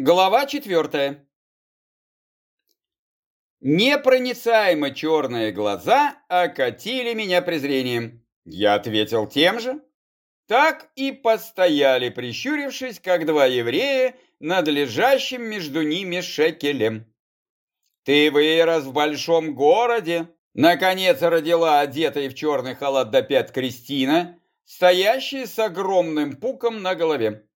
Глава четвертая. Непроницаемо черные глаза окатили меня презрением. Я ответил тем же. Так и постояли, прищурившись, как два еврея, над лежащим между ними шекелем. «Ты вырос в большом городе», — наконец родила одетая в черный халат до пят Кристина, стоящая с огромным пуком на голове.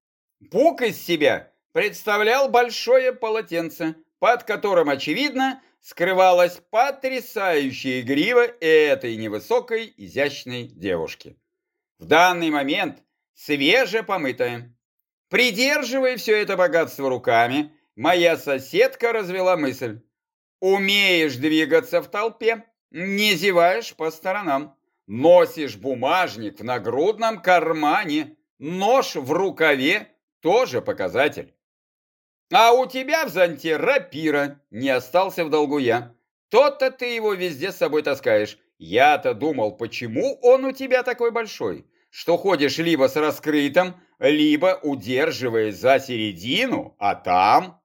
Пук из себя представлял большое полотенце, под которым, очевидно, скрывалась потрясающая игрива этой невысокой, изящной девушки. В данный момент свежепомытая. Придерживая все это богатство руками, моя соседка развела мысль. Умеешь двигаться в толпе, не зеваешь по сторонам. Носишь бумажник в нагрудном кармане, нож в рукаве, тоже показатель. А у тебя в зонте рапира, не остался в долгу я. То-то ты его везде с собой таскаешь. Я-то думал, почему он у тебя такой большой, что ходишь либо с раскрытым, либо удерживая за середину, а там...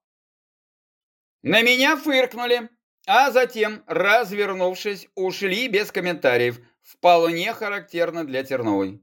На меня фыркнули, а затем, развернувшись, ушли без комментариев, вполне характерно для Терновой.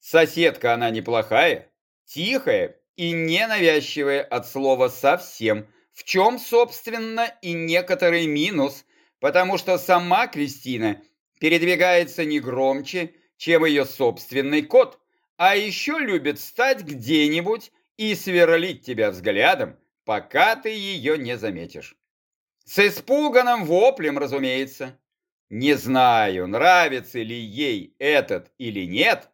Соседка она неплохая, тихая и ненавязчивое от слова совсем, в чем, собственно, и некоторый минус, потому что сама Кристина передвигается не громче, чем ее собственный кот, а еще любит стать где-нибудь и сверлить тебя взглядом, пока ты ее не заметишь. С испуганным воплем, разумеется. Не знаю, нравится ли ей этот или нет,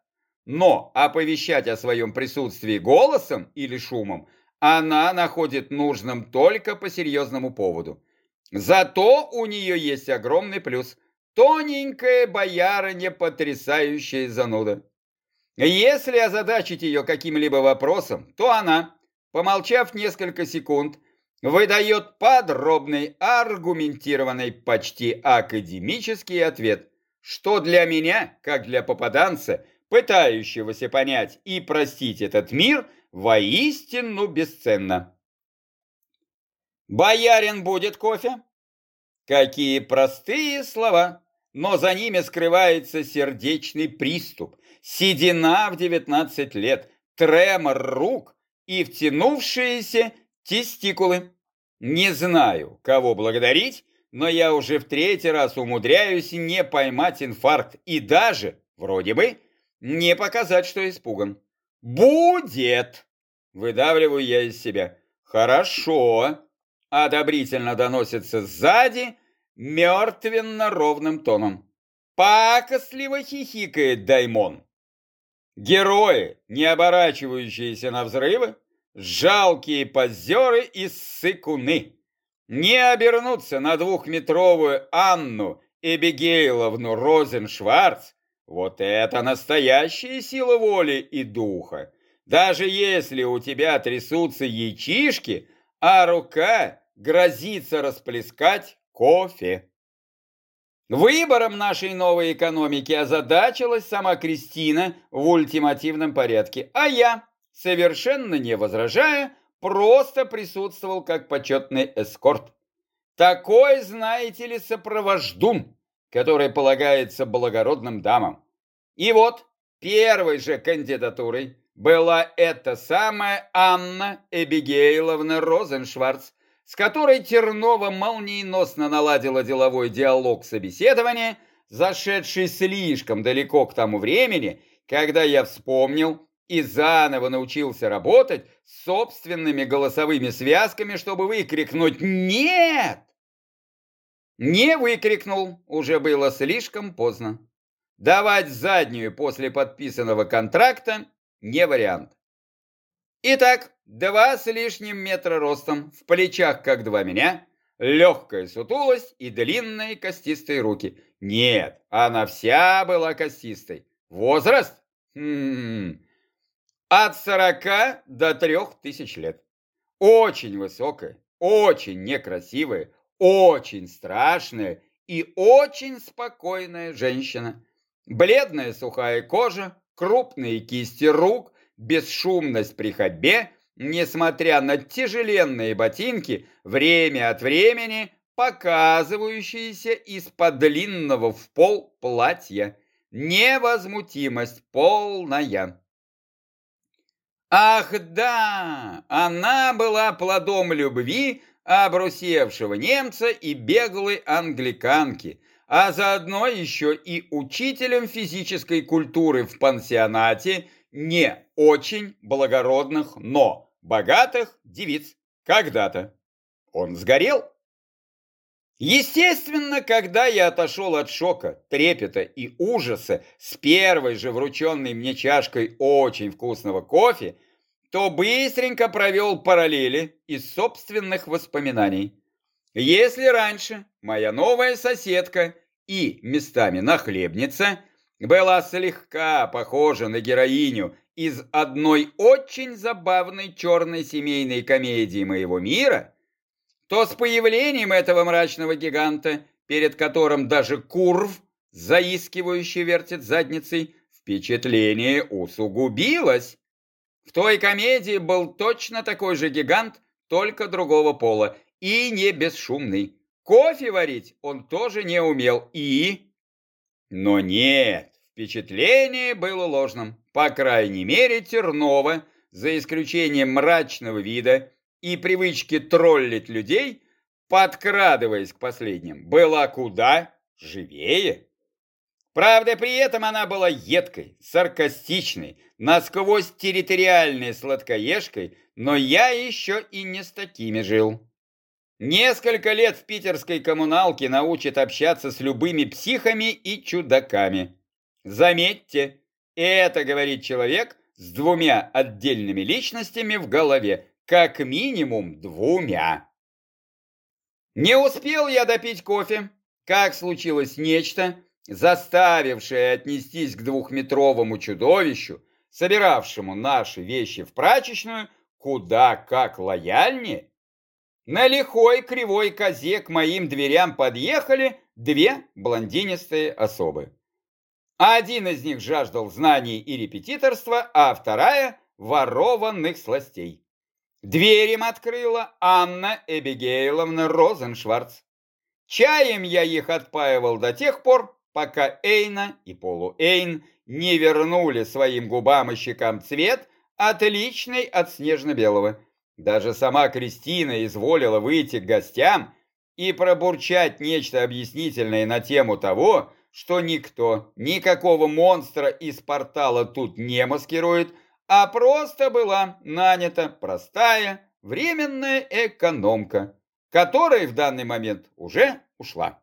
но оповещать о своем присутствии голосом или шумом она находит нужным только по серьезному поводу. Зато у нее есть огромный плюс. Тоненькая боярыня, потрясающая зануда. Если озадачить ее каким-либо вопросом, то она, помолчав несколько секунд, выдает подробный, аргументированный, почти академический ответ, что для меня, как для попаданца, пытающегося понять и простить этот мир, воистину бесценно. «Боярин будет кофе?» Какие простые слова, но за ними скрывается сердечный приступ, седина в 19 лет, тремор рук и втянувшиеся тестикулы. Не знаю, кого благодарить, но я уже в третий раз умудряюсь не поймать инфаркт и даже, вроде бы, не показать, что испуган. «Будет!» – выдавливаю я из себя. «Хорошо!» – одобрительно доносится сзади мертвенно-ровным тоном. Пакостливо хихикает Даймон. Герои, не оборачивающиеся на взрывы, жалкие позеры и ссыкуны, не обернуться на двухметровую Анну Эбигейловну Розеншварц вот это настоящая сила воли и духа. Даже если у тебя трясутся яичишки, а рука грозится расплескать кофе. Выбором нашей новой экономики озадачилась сама Кристина в ультимативном порядке, а я, совершенно не возражая, просто присутствовал как почетный эскорт. Такой, знаете ли, сопровождун который полагается благородным дамам. И вот первой же кандидатурой была эта самая Анна Эбигейловна Розеншварц, с которой Тернова молниеносно наладила деловой диалог собеседования, зашедший слишком далеко к тому времени, когда я вспомнил и заново научился работать собственными голосовыми связками, чтобы выкрикнуть «Нет!» Не выкрикнул, уже было слишком поздно. Давать заднюю после подписанного контракта не вариант. Итак, два с лишним метра ростом, в плечах как два меня, легкая сутулость и длинные костистые руки. Нет, она вся была костистой. Возраст? М. От сорока до трех тысяч лет. Очень высокая, очень некрасивая, очень страшная и очень спокойная женщина. Бледная сухая кожа, крупные кисти рук, бесшумность при ходьбе, несмотря на тяжеленные ботинки, время от времени показывающиеся из-под длинного в пол платья. Невозмутимость полная. Ах да, она была плодом любви обрусевшего немца и беглой англиканки, а заодно еще и учителем физической культуры в пансионате не очень благородных, но богатых девиц когда-то. Он сгорел. Естественно, когда я отошел от шока, трепета и ужаса с первой же врученной мне чашкой очень вкусного кофе, то быстренько провел параллели из собственных воспоминаний. Если раньше моя новая соседка и местами нахлебница была слегка похожа на героиню из одной очень забавной черной семейной комедии моего мира, то с появлением этого мрачного гиганта, перед которым даже курв, заискивающий вертит задницей, впечатление усугубилось. В той комедии был точно такой же гигант, только другого пола, и не бесшумный. Кофе варить он тоже не умел, и... Но нет, впечатление было ложным. По крайней мере, Тернова, за исключением мрачного вида и привычки троллить людей, подкрадываясь к последним, была куда живее. Правда, при этом она была едкой, саркастичной, насквозь территориальной сладкоежкой, но я еще и не с такими жил. Несколько лет в питерской коммуналке научат общаться с любыми психами и чудаками. Заметьте, это говорит человек с двумя отдельными личностями в голове, как минимум двумя. Не успел я допить кофе, как случилось нечто, заставившее отнестись к двухметровому чудовищу, собиравшему наши вещи в прачечную, куда как лояльнее. На лихой кривой козе к моим дверям подъехали две блондинистые особы. Один из них жаждал знаний и репетиторства, а вторая – ворованных сластей. Дверь им открыла Анна Эбигейловна Розеншварц. Чаем я их отпаивал до тех пор, пока Эйна и полуэйн не вернули своим губам и щекам цвет, отличный от снежно-белого. Даже сама Кристина изволила выйти к гостям и пробурчать нечто объяснительное на тему того, что никто, никакого монстра из портала тут не маскирует, а просто была нанята простая временная экономка, которая в данный момент уже ушла.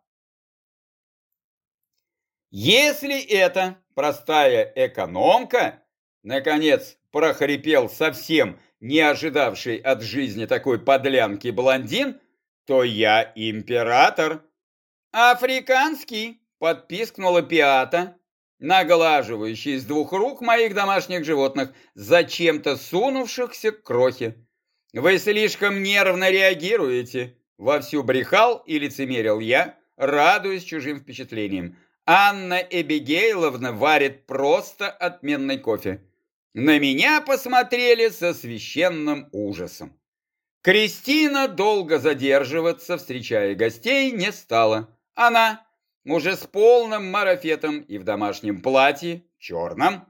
Если это простая экономка, наконец прохрипел совсем не ожидавший от жизни такой подлянки блондин, то я император. Африканский, подпискнула Пиата, наглаживающий из двух рук моих домашних животных, зачем-то сунувшихся к крохе. Вы слишком нервно реагируете. Вовсю брехал и лицемерил я, радуясь чужим впечатлениям. Анна Эбигейловна варит просто отменный кофе. На меня посмотрели со священным ужасом. Кристина долго задерживаться, встречая гостей, не стала. Она уже с полным марафетом и в домашнем платье, черном,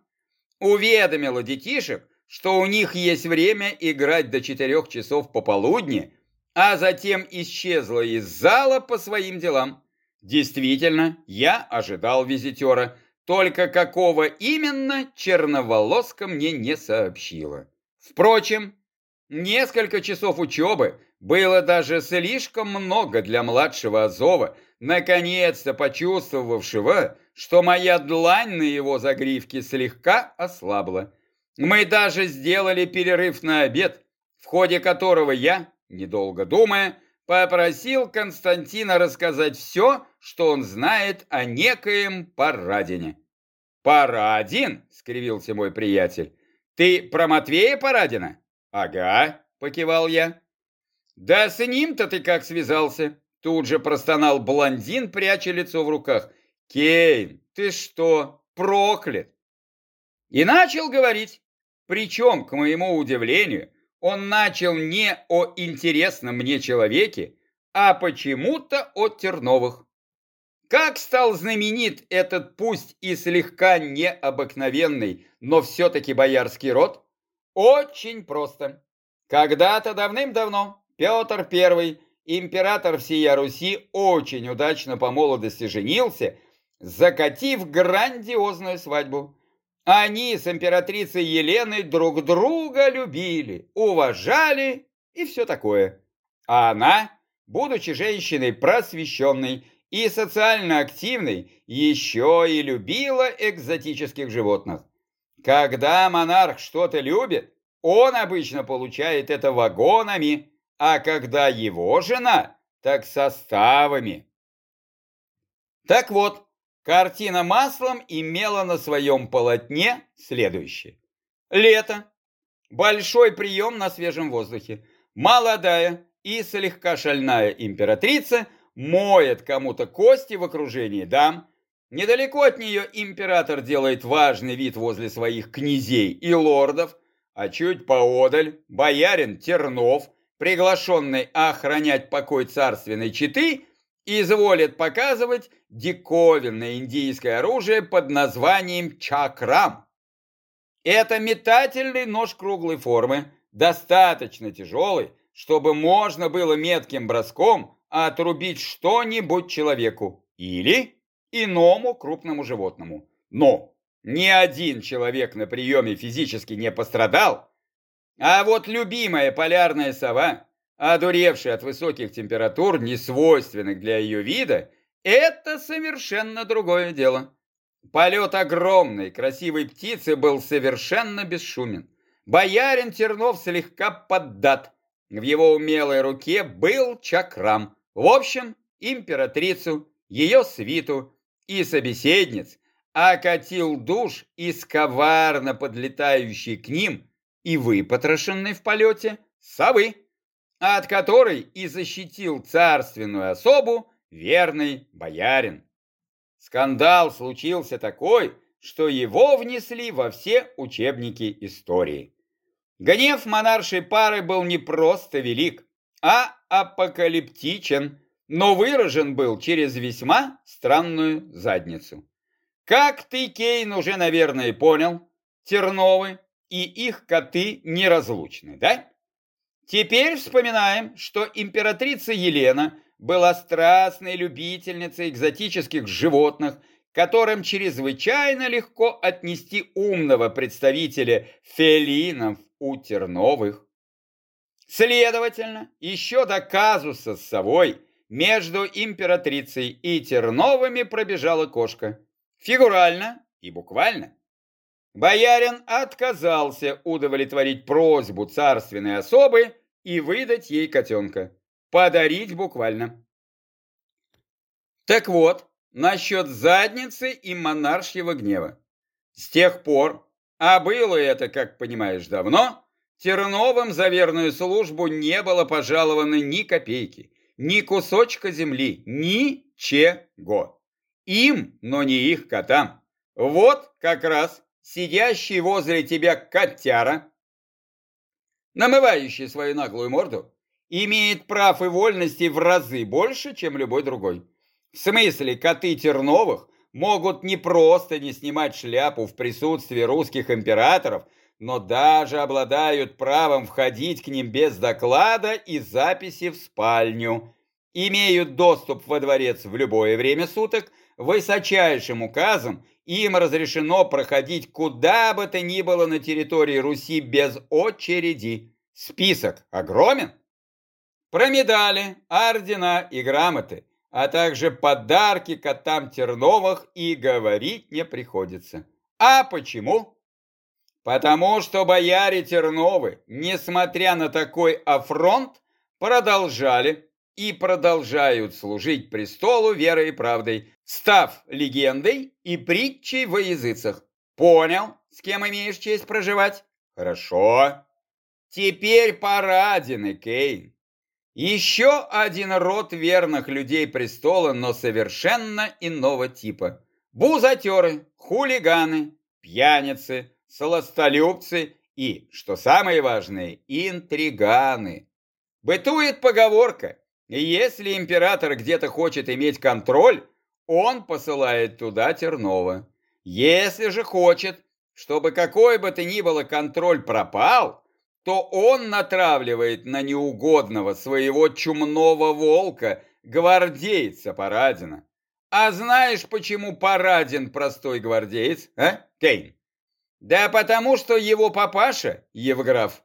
уведомила детишек, что у них есть время играть до четырех часов пополудни, а затем исчезла из зала по своим делам. Действительно, я ожидал визитера, только какого именно черноволоска мне не сообщила. Впрочем, несколько часов учебы было даже слишком много для младшего Азова, наконец-то почувствовавшего, что моя длань на его загривке слегка ослабла. Мы даже сделали перерыв на обед, в ходе которого я, недолго думая, попросил Константина рассказать все, что он знает о некоем Парадине. «Парадин?» — скривился мой приятель. «Ты про Матвея Парадина?» «Ага», — покивал я. «Да с ним-то ты как связался?» Тут же простонал блондин, пряча лицо в руках. «Кейн, ты что, проклят?» И начал говорить. Причем, к моему удивлению, он начал не о интересном мне человеке, а почему-то о Терновых. Как стал знаменит этот пусть и слегка необыкновенный, но все-таки боярский род? Очень просто. Когда-то давным-давно Петр I, император всея Руси, очень удачно по молодости женился, закатив грандиозную свадьбу. Они с императрицей Еленой друг друга любили, уважали и все такое. А она, будучи женщиной просвещенной, и социально активной еще и любила экзотических животных. Когда монарх что-то любит, он обычно получает это вагонами, а когда его жена, так составами. Так вот, картина маслом имела на своем полотне следующее. Лето. Большой прием на свежем воздухе. Молодая и слегка шальная императрица – моет кому-то кости в окружении дам. Недалеко от нее император делает важный вид возле своих князей и лордов, а чуть поодаль боярин Тернов, приглашенный охранять покой царственной четы, изволит показывать диковинное индийское оружие под названием чакрам. Это метательный нож круглой формы, достаточно тяжелый, чтобы можно было метким броском отрубить что-нибудь человеку или иному крупному животному. Но ни один человек на приеме физически не пострадал, а вот любимая полярная сова, одуревшая от высоких температур, не свойственных для ее вида, это совершенно другое дело. Полет огромной красивой птицы был совершенно бесшумен. Боярин Тернов слегка поддат. В его умелой руке был чакрам, в общем, императрицу, ее свиту и собеседниц окатил душ из коварно подлетающей к ним и выпотрошенной в полете совы, от которой и защитил царственную особу верный боярин. Скандал случился такой, что его внесли во все учебники истории. Гнев монаршей пары был не просто велик, а апокалиптичен, но выражен был через весьма странную задницу. Как ты, Кейн, уже, наверное, понял, Терновы и их коты неразлучны, да? Теперь вспоминаем, что императрица Елена была страстной любительницей экзотических животных, которым чрезвычайно легко отнести умного представителя фелинов у Терновых. Следовательно, еще до казуса с совой между императрицей и Терновыми пробежала кошка. Фигурально и буквально. Боярин отказался удовлетворить просьбу царственной особы и выдать ей котенка. Подарить буквально. Так вот, насчет задницы и монаршьего гнева. С тех пор, а было это, как понимаешь, давно, Терновым за верную службу не было пожаловано ни копейки, ни кусочка земли, ничего. Им, но не их котам. Вот как раз сидящий возле тебя котяра, намывающий свою наглую морду, имеет прав и вольности в разы больше, чем любой другой. В смысле, коты Терновых могут не просто не снимать шляпу в присутствии русских императоров, но даже обладают правом входить к ним без доклада и записи в спальню, имеют доступ во дворец в любое время суток, высочайшим указом им разрешено проходить куда бы то ни было на территории Руси без очереди. Список огромен. Про медали, ордена и грамоты, а также подарки котам Терновых и говорить не приходится. А почему? Потому что бояре Терновы, несмотря на такой афронт, продолжали и продолжают служить престолу верой и правдой, став легендой и притчей во языцах. Понял, с кем имеешь честь проживать? Хорошо. Теперь порадины, Кейн. Еще один род верных людей престола, но совершенно иного типа. Бузатеры, хулиганы, пьяницы, сластолюбцы и, что самое важное, интриганы. Бытует поговорка, если император где-то хочет иметь контроль, он посылает туда Тернова. Если же хочет, чтобы какой бы то ни было контроль пропал, то он натравливает на неугодного своего чумного волка, гвардейца Парадина. А знаешь, почему Парадин простой гвардеец, а, Кейн? Да потому что его папаша, Евграф,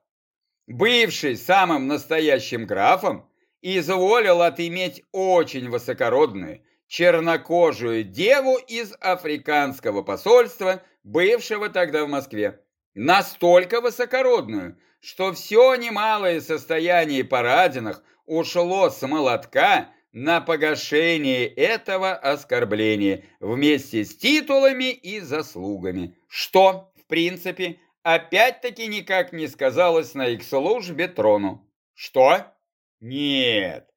бывший самым настоящим графом, изволил отыметь очень высокородную, чернокожую деву из африканского посольства, бывшего тогда в Москве. Настолько высокородную, что все немалое состояние Парадинах ушло с молотка на погашение этого оскорбления вместе с титулами и заслугами, что, в принципе, опять-таки никак не сказалось на их службе трону. Что? Нет,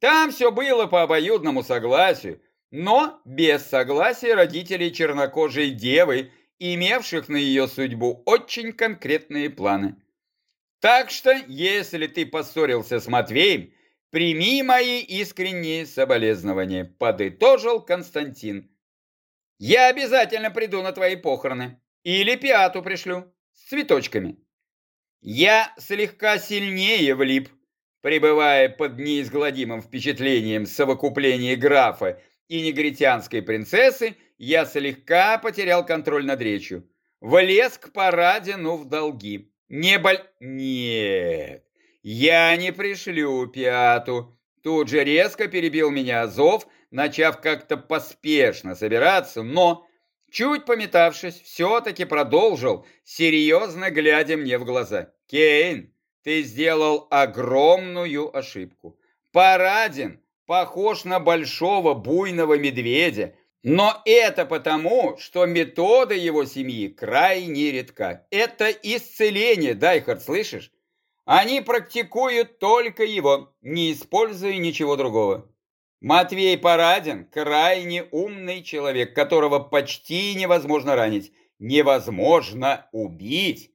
там все было по обоюдному согласию, но без согласия родителей чернокожей девы, имевших на ее судьбу очень конкретные планы. Так что, если ты поссорился с Матвеем, прими мои искренние соболезнования, подытожил Константин. Я обязательно приду на твои похороны. Или пиату пришлю с цветочками. Я слегка сильнее влип, пребывая под неизгладимым впечатлением совокупления графа и негритянской принцессы, я слегка потерял контроль над речью. Влез к параде, ну в долги. Не боль... Нет, я не пришлю пяту. Тут же резко перебил меня Азов, начав как-то поспешно собираться, но, чуть пометавшись, все-таки продолжил, серьезно глядя мне в глаза. Кейн, ты сделал огромную ошибку. Парадин похож на большого буйного медведя, но это потому, что метода его семьи крайне редка. Это исцеление, Дайхард, слышишь? Они практикуют только его, не используя ничего другого. Матвей Парадин – крайне умный человек, которого почти невозможно ранить, невозможно убить,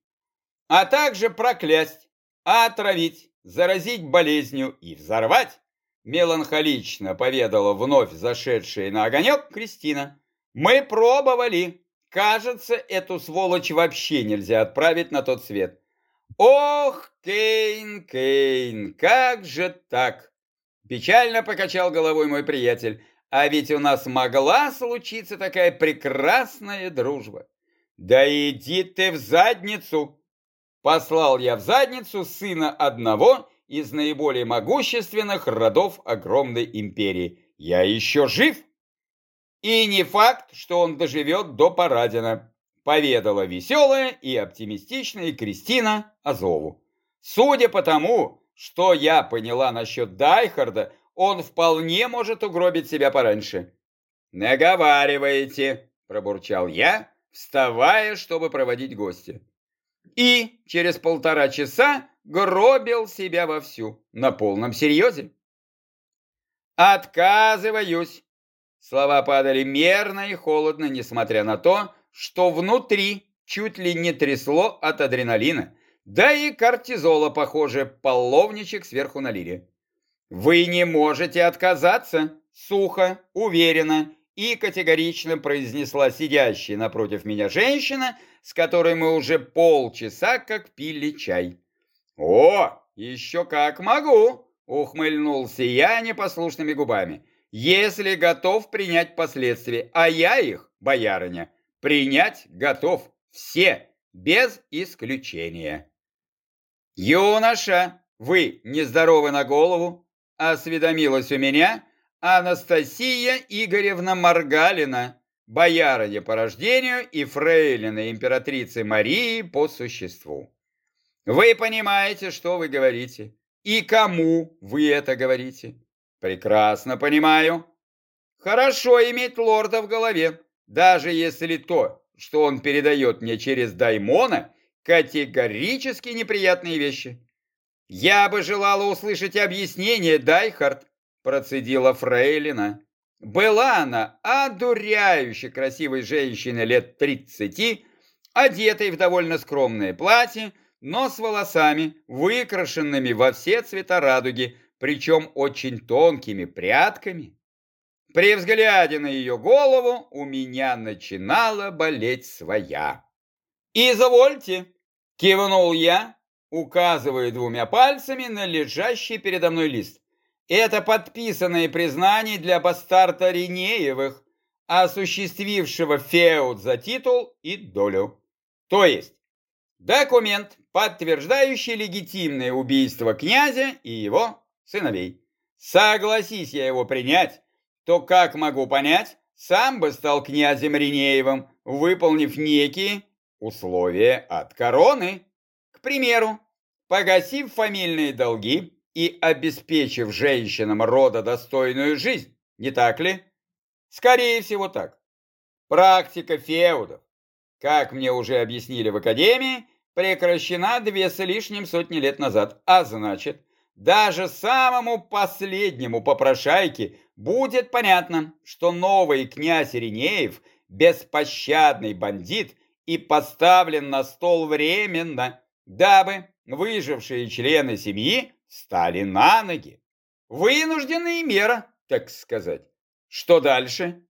а также проклясть, отравить, заразить болезнью и взорвать меланхолично поведала вновь зашедшая на огонек Кристина. Мы пробовали. Кажется, эту сволочь вообще нельзя отправить на тот свет. Ох, Кейн, Кейн, как же так? Печально покачал головой мой приятель. А ведь у нас могла случиться такая прекрасная дружба. Да иди ты в задницу! Послал я в задницу сына одного из наиболее могущественных родов огромной империи. Я еще жив? И не факт, что он доживет до Парадина, поведала веселая и оптимистичная Кристина Азову. Судя по тому, что я поняла насчет Дайхарда, он вполне может угробить себя пораньше. «Наговариваете», – пробурчал я, вставая, чтобы проводить гостя. И через полтора часа гробил себя вовсю, на полном серьезе. «Отказываюсь!» Слова падали мерно и холодно, несмотря на то, что внутри чуть ли не трясло от адреналина, да и кортизола, похоже, половничек сверху на лире. «Вы не можете отказаться!» Сухо, уверенно и категорично произнесла сидящая напротив меня женщина, с которой мы уже полчаса как пили чай. «О, еще как могу!» — ухмыльнулся я непослушными губами. «Если готов принять последствия, а я их, боярыня, принять готов, все, без исключения». «Юноша, вы нездоровы на голову?» — осведомилась у меня Анастасия Игоревна Маргалина, боярыня по рождению и фрейлина императрицы Марии по существу. Вы понимаете, что вы говорите? И кому вы это говорите? Прекрасно понимаю. Хорошо иметь лорда в голове, даже если то, что он передает мне через Даймона, категорически неприятные вещи. Я бы желала услышать объяснение, Дайхард, процедила Фрейлина. Была она одуряюще красивой женщиной лет тридцати, одетой в довольно скромное платье, но с волосами, выкрашенными во все цвета радуги, причем очень тонкими прядками. При взгляде на ее голову у меня начинала болеть своя. «Извольте!» – кивнул я, указывая двумя пальцами на лежащий передо мной лист. «Это подписанное признание для бастарта Ринеевых, осуществившего феуд за титул и долю. То есть, документ, подтверждающий легитимное убийство князя и его сыновей. Согласись я его принять, то, как могу понять, сам бы стал князем Ринеевым, выполнив некие условия от короны. К примеру, погасив фамильные долги и обеспечив женщинам рода достойную жизнь, не так ли? Скорее всего так. Практика феудов, как мне уже объяснили в академии, прекращена две с лишним сотни лет назад, а значит, даже самому последнему попрошайке будет понятно, что новый князь Иринеев – беспощадный бандит и поставлен на стол временно, дабы выжившие члены семьи стали на ноги. Вынужденная мера, так сказать. Что дальше?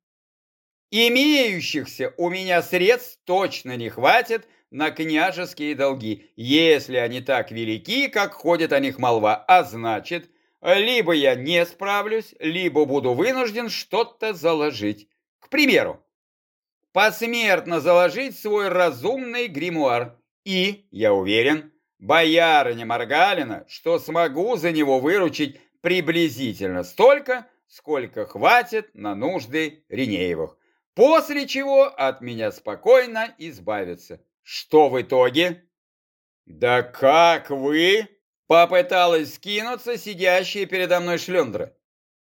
Имеющихся у меня средств точно не хватит на княжеские долги, если они так велики, как ходит о них молва, а значит, либо я не справлюсь, либо буду вынужден что-то заложить. К примеру, посмертно заложить свой разумный гримуар. И, я уверен, боярыня Маргалина, что смогу за него выручить приблизительно столько, сколько хватит на нужды Ринеевых. После чего от меня спокойно избавиться. Что в итоге? Да как вы? Попыталась скинуться сидящая передо мной шлендра.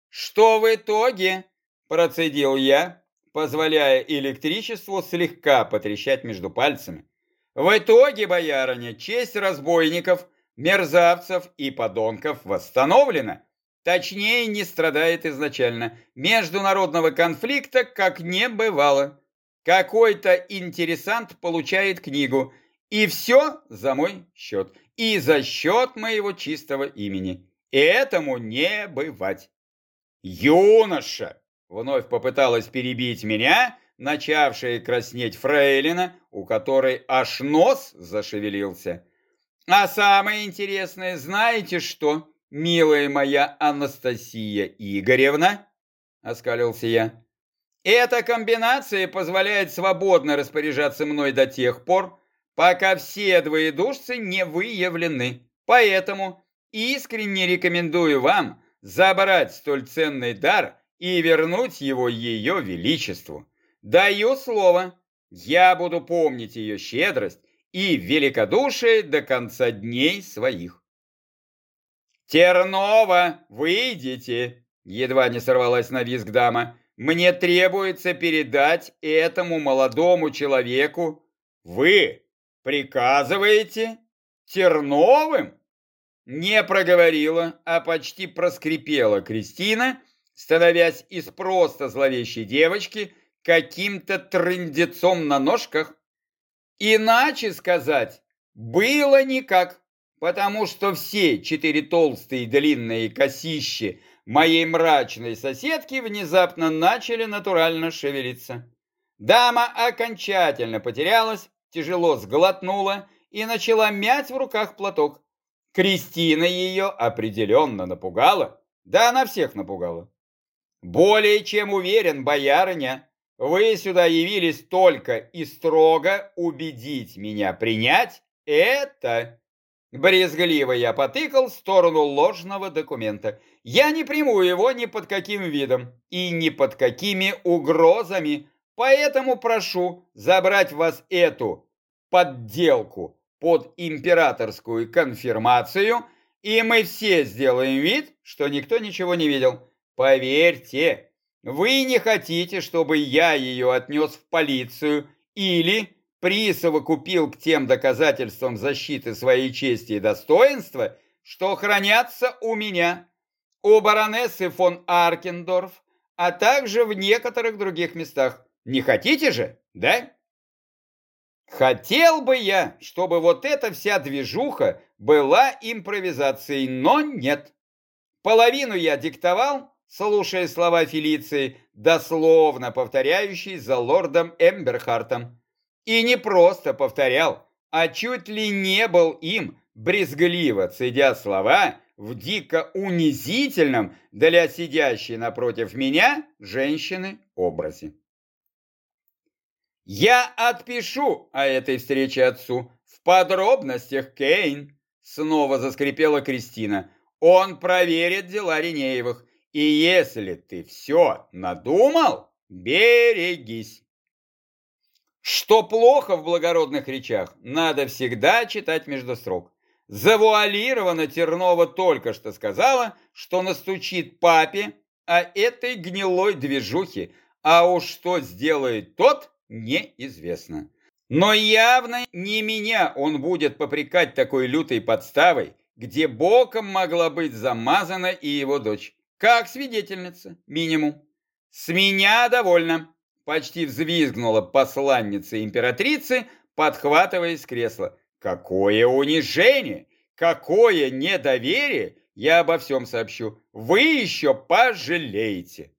Что в итоге? Процедил я, позволяя электричеству слегка потрещать между пальцами. В итоге, боярыня, честь разбойников, мерзавцев и подонков восстановлена. Точнее, не страдает изначально. Международного конфликта как не бывало. Какой-то интересант получает книгу, и все за мой счет, и за счет моего чистого имени. И этому не бывать. Юноша! Вновь попыталась перебить меня, начавшая краснеть фрейлина, у которой аж нос зашевелился. А самое интересное, знаете что, милая моя Анастасия Игоревна? Оскалился я. Эта комбинация позволяет свободно распоряжаться мной до тех пор, пока все двоедушцы не выявлены. Поэтому искренне рекомендую вам забрать столь ценный дар и вернуть его ее величеству. Даю слово, я буду помнить ее щедрость и великодушие до конца дней своих. «Тернова, выйдите!» Едва не сорвалась на визг дама. Мне требуется передать этому молодому человеку. Вы приказываете Терновым? Не проговорила, а почти проскрипела Кристина, становясь из просто зловещей девочки каким-то трындецом на ножках. Иначе сказать было никак, потому что все четыре толстые длинные косищи моей мрачной соседки внезапно начали натурально шевелиться. Дама окончательно потерялась, тяжело сглотнула и начала мять в руках платок. Кристина ее определенно напугала, да она всех напугала. Более чем уверен, боярыня, вы сюда явились только и строго убедить меня принять это Брезгливо я потыкал в сторону ложного документа. Я не приму его ни под каким видом и ни под какими угрозами, поэтому прошу забрать вас эту подделку под императорскую конфирмацию, и мы все сделаем вид, что никто ничего не видел. Поверьте, вы не хотите, чтобы я ее отнес в полицию или присовокупил к тем доказательствам защиты своей чести и достоинства, что хранятся у меня, у баронессы фон Аркендорф, а также в некоторых других местах. Не хотите же, да? Хотел бы я, чтобы вот эта вся движуха была импровизацией, но нет. Половину я диктовал, слушая слова Фелиции, дословно повторяющий за лордом Эмберхартом. И не просто повторял, а чуть ли не был им, брезгливо цедя слова в дико унизительном для сидящей напротив меня женщины образе. Я отпишу о этой встрече отцу. В подробностях, Кейн. Снова заскрипела Кристина. Он проверит дела Ринеевых. И если ты все надумал, берегись. Что плохо в благородных речах, надо всегда читать между строк. Завуалированно Тернова только что сказала, что настучит папе о этой гнилой движухе, а уж что сделает тот, неизвестно. Но явно не меня он будет попрекать такой лютой подставой, где боком могла быть замазана и его дочь. Как свидетельница, минимум. С меня довольно, почти взвизгнула посланница императрицы, подхватывая с кресла. Какое унижение! Какое недоверие! Я обо всем сообщу. Вы еще пожалеете.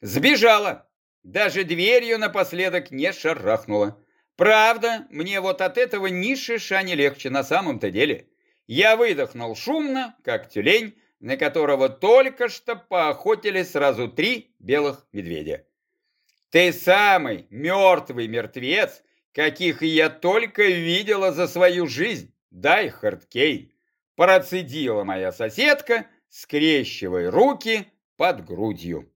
Сбежала. Даже дверью напоследок не шарахнула. Правда, мне вот от этого ни шиша не легче на самом-то деле. Я выдохнул шумно, как тюлень, на которого только что поохотили сразу три белых медведя. Ты самый мертвый мертвец, каких я только видела за свою жизнь, дай Хардкей, процедила моя соседка, скрещивая руки под грудью.